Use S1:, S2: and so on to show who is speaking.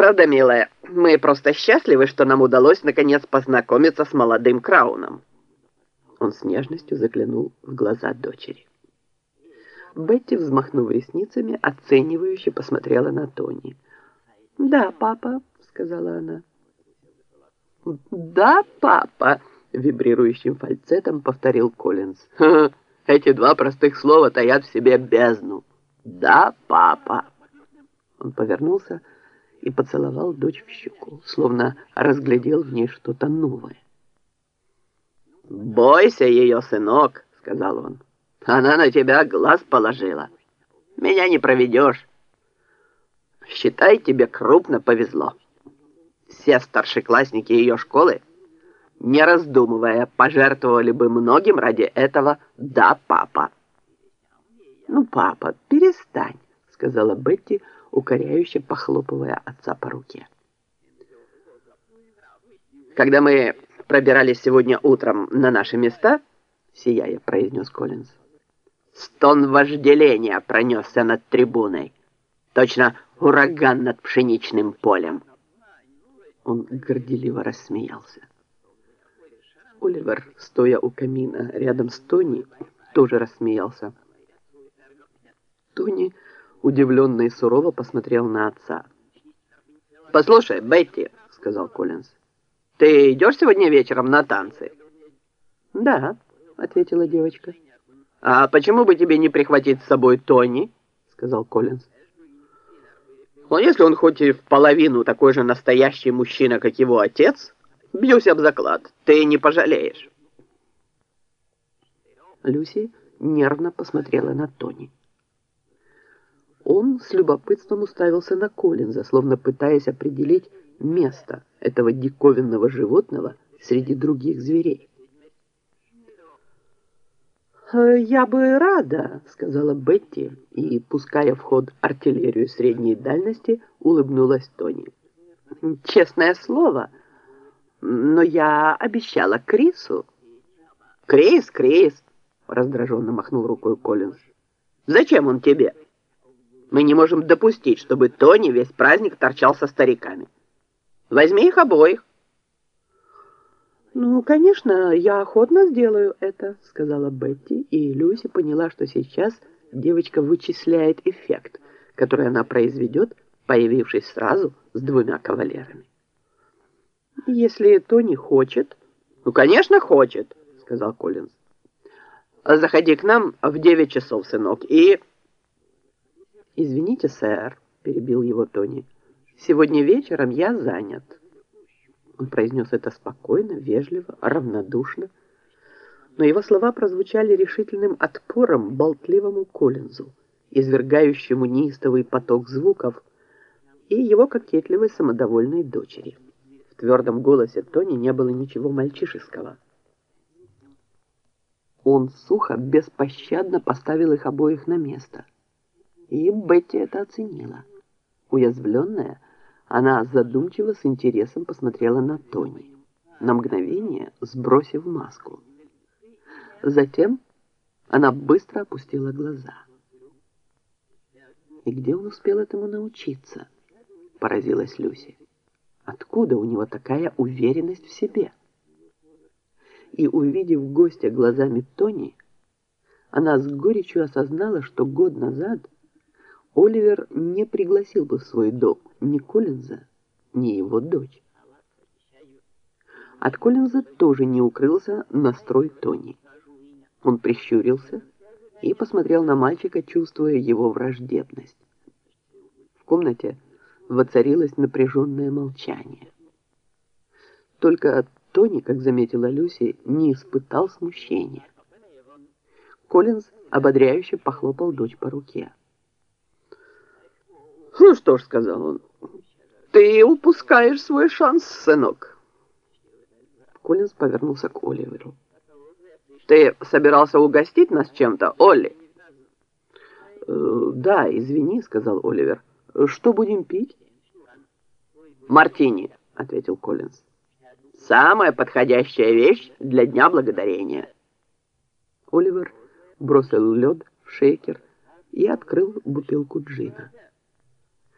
S1: Правда, милая, мы просто счастливы, что нам удалось наконец познакомиться с молодым Крауном. Он с нежностью заглянул в глаза дочери. Бетти, взмахнув ресницами, оценивающе посмотрела на Тони. «Да, папа», — сказала она. «Да, папа», — вибрирующим фальцетом повторил Коллинз. «Эти два простых слова таят в себе бездну. Да, папа». Он повернулся и поцеловал дочь в щеку, словно разглядел в ней что-то новое. «Бойся ее, сынок», — сказал он. «Она на тебя глаз положила. Меня не проведешь. Считай, тебе крупно повезло. Все старшеклассники ее школы, не раздумывая, пожертвовали бы многим ради этого «да, папа». «Ну, папа, перестань», — сказала Бетти, — укоряюще похлопывая отца по руке. «Когда мы пробирались сегодня утром на наши места, — сияя произнес Коллинз, — стон вожделения пронесся над трибуной, точно ураган над пшеничным полем». Он горделиво рассмеялся. Оливер, стоя у камина рядом с Тони, тоже рассмеялся. Тони удивленно и сурово посмотрел на отца. «Послушай, Бетти», — сказал Коллинз, — «ты идешь сегодня вечером на танцы?» «Да», — ответила девочка. «А почему бы тебе не прихватить с собой Тони?» — сказал Коллинз. «Но если он хоть и в половину такой же настоящий мужчина, как его отец, бьюсь об заклад, ты не пожалеешь». Люси нервно посмотрела на Тони. Он с любопытством уставился на Коллинза, словно пытаясь определить место этого диковинного животного среди других зверей. «Э, «Я бы рада», — сказала Бетти, и, пуская в ход артиллерию средней дальности, улыбнулась Тони. «Честное слово, но я обещала Крису». «Крис, Крис!» — раздраженно махнул рукой Коллинз. «Зачем он тебе?» Мы не можем допустить, чтобы Тони весь праздник торчал со стариками. Возьми их обоих. «Ну, конечно, я охотно сделаю это», — сказала Бетти, и Люси поняла, что сейчас девочка вычисляет эффект, который она произведет, появившись сразу с двумя кавалерами. «Если Тони хочет...» «Ну, конечно, хочет», — сказал Коллинз. «Заходи к нам в девять часов, сынок, и...» «Извините, сэр», — перебил его Тони, — «сегодня вечером я занят». Он произнес это спокойно, вежливо, равнодушно, но его слова прозвучали решительным отпором болтливому Коллинзу, извергающему неистовый поток звуков, и его кокетливой самодовольной дочери. В твердом голосе Тони не было ничего мальчишеского. Он сухо, беспощадно поставил их обоих на место — и Бетти это оценила. Уязвленная, она задумчиво с интересом посмотрела на Тони, на мгновение сбросив маску. Затем она быстро опустила глаза. «И где он успел этому научиться?» – поразилась Люси. «Откуда у него такая уверенность в себе?» И, увидев гостя глазами Тони, она с горечью осознала, что год назад – Оливер не пригласил бы в свой дом ни Коллинза, ни его дочь. От Коллинза тоже не укрылся настрой Тони. Он прищурился и посмотрел на мальчика, чувствуя его враждебность. В комнате воцарилось напряженное молчание. Только Тони, как заметила Люси, не испытал смущения. Коллинз ободряюще похлопал дочь по руке. «Ну что ж», — сказал он, — «ты упускаешь свой шанс, сынок». Коллинз повернулся к Оливеру. «Ты собирался угостить нас чем-то, Олли?» «Э, «Да, извини», — сказал Оливер. «Что будем пить?» «Мартини», — ответил Коллинз. «Самая подходящая вещь для Дня Благодарения». Оливер бросил лед в шейкер и открыл бутылку джина.